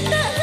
的。